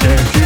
Mr.